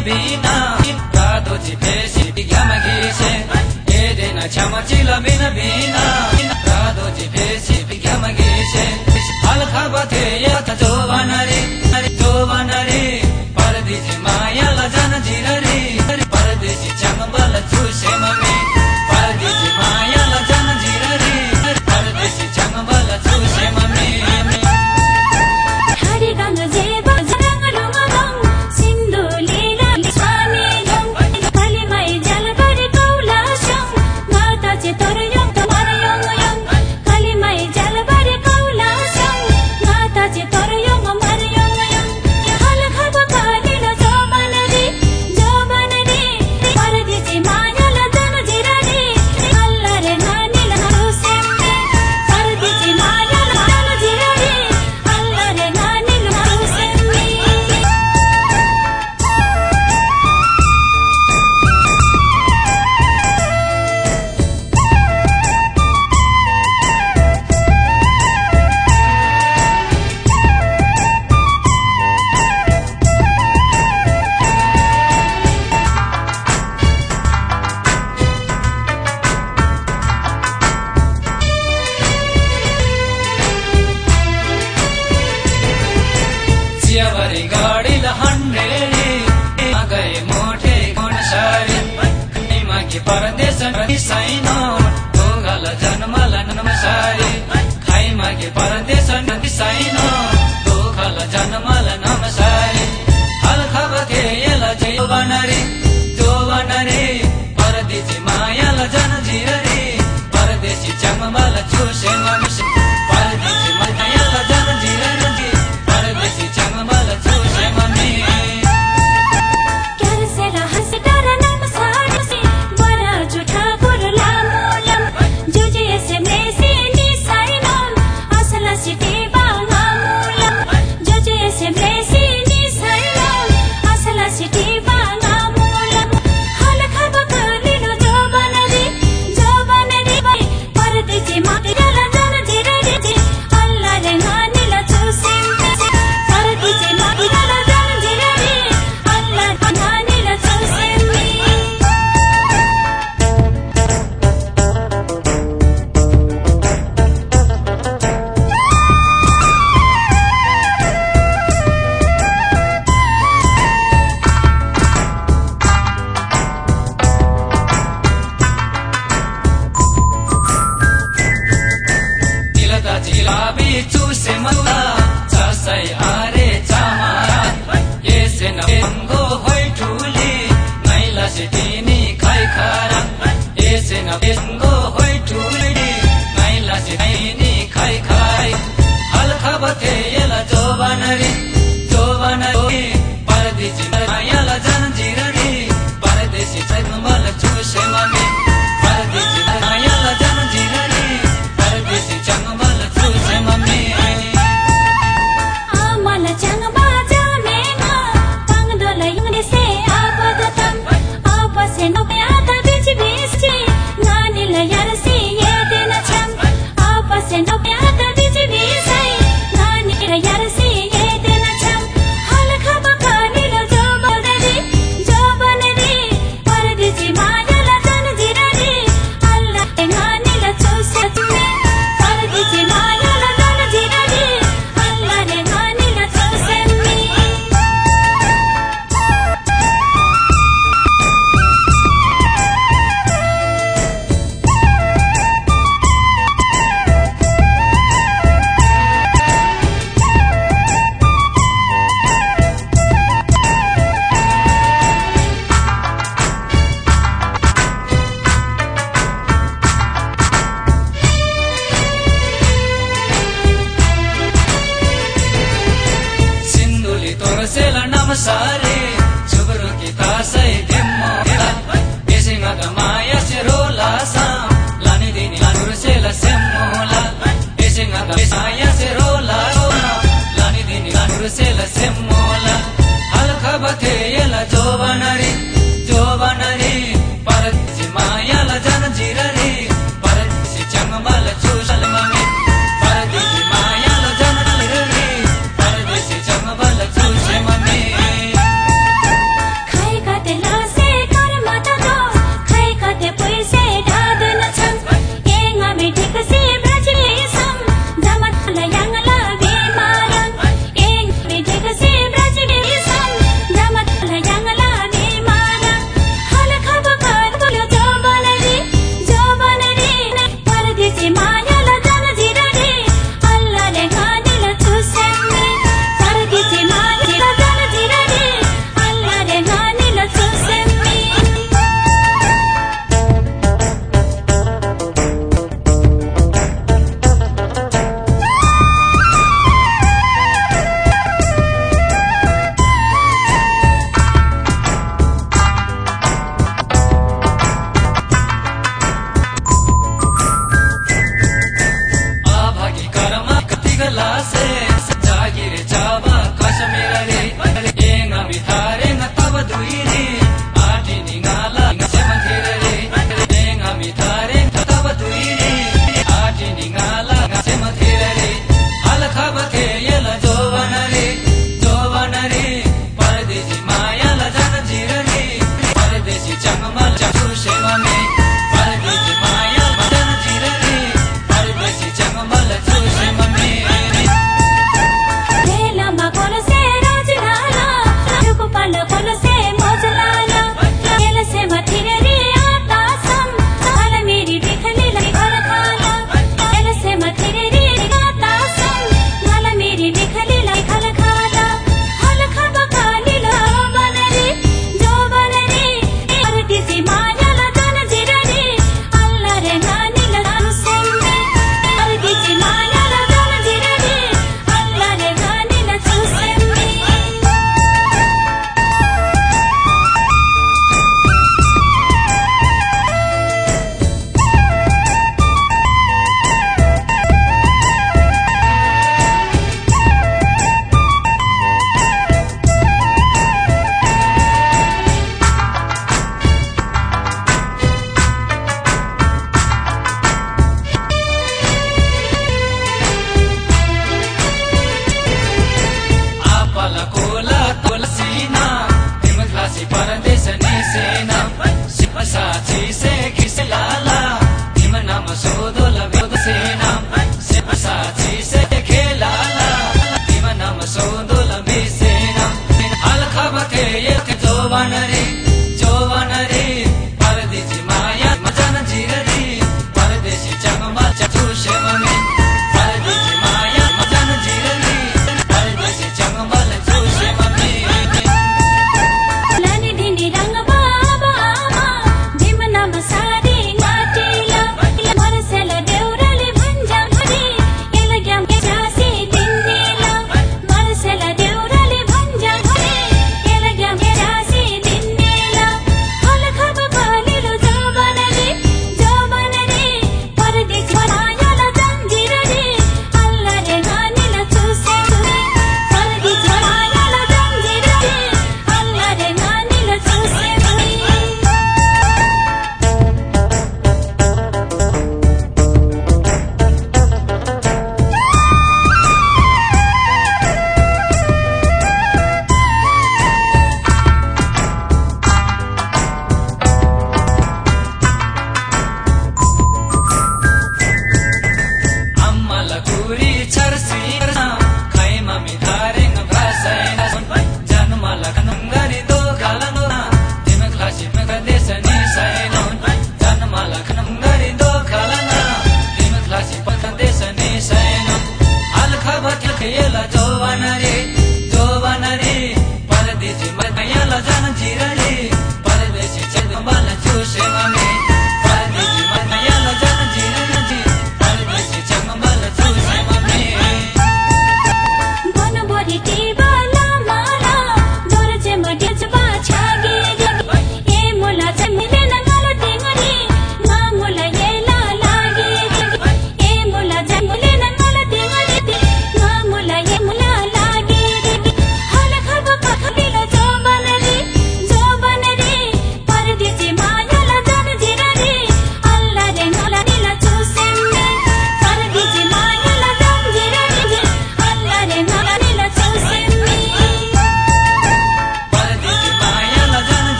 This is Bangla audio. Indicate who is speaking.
Speaker 1: नबीना
Speaker 2: iglesia.
Speaker 1: ela jovanari